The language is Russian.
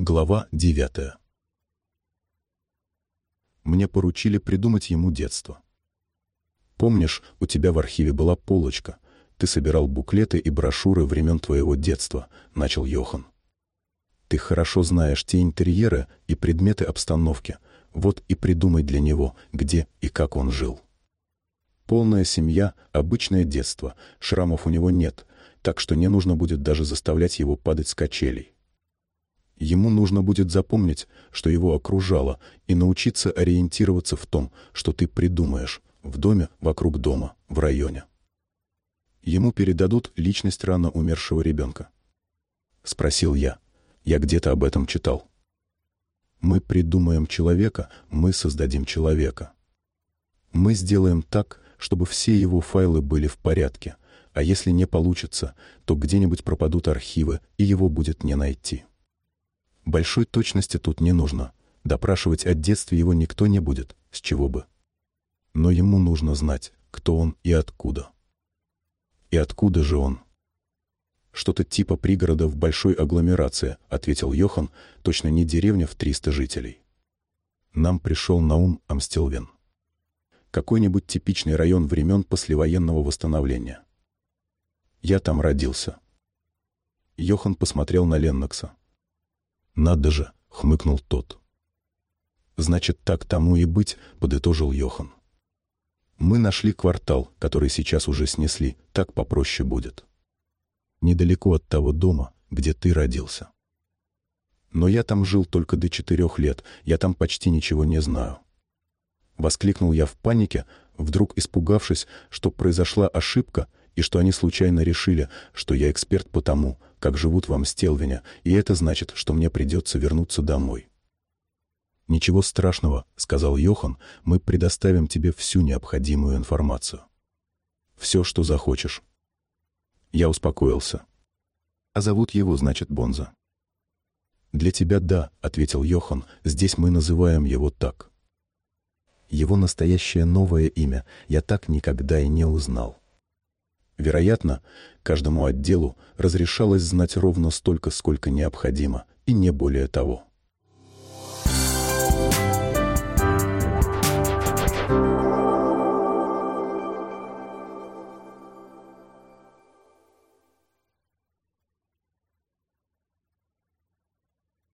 Глава девятая. Мне поручили придумать ему детство. Помнишь, у тебя в архиве была полочка. Ты собирал буклеты и брошюры времен твоего детства, начал Йохан. Ты хорошо знаешь те интерьеры и предметы обстановки. Вот и придумай для него, где и как он жил. Полная семья, обычное детство, шрамов у него нет, так что не нужно будет даже заставлять его падать с качелей. Ему нужно будет запомнить, что его окружало, и научиться ориентироваться в том, что ты придумаешь, в доме, вокруг дома, в районе. Ему передадут личность рано умершего ребенка. Спросил я. Я где-то об этом читал. Мы придумаем человека, мы создадим человека. Мы сделаем так, чтобы все его файлы были в порядке, а если не получится, то где-нибудь пропадут архивы, и его будет не найти. Большой точности тут не нужно. Допрашивать о детстве его никто не будет, с чего бы. Но ему нужно знать, кто он и откуда. И откуда же он? Что-то типа пригорода в большой агломерации, ответил Йохан, точно не деревня в 300 жителей. Нам пришел на ум Амстелвен. Какой-нибудь типичный район времен послевоенного восстановления. Я там родился. Йохан посмотрел на Леннокса. «Надо же!» — хмыкнул тот. «Значит, так тому и быть», — подытожил Йохан. «Мы нашли квартал, который сейчас уже снесли, так попроще будет. Недалеко от того дома, где ты родился. Но я там жил только до четырех лет, я там почти ничего не знаю». Воскликнул я в панике, вдруг испугавшись, что произошла ошибка и что они случайно решили, что я эксперт по тому, как живут вам Стелвине, и это значит, что мне придется вернуться домой. «Ничего страшного», — сказал Йохан, — «мы предоставим тебе всю необходимую информацию. Все, что захочешь». Я успокоился. «А зовут его, значит, Бонза». «Для тебя да», — ответил Йохан, — «здесь мы называем его так». Его настоящее новое имя я так никогда и не узнал. Вероятно, каждому отделу разрешалось знать ровно столько, сколько необходимо, и не более того.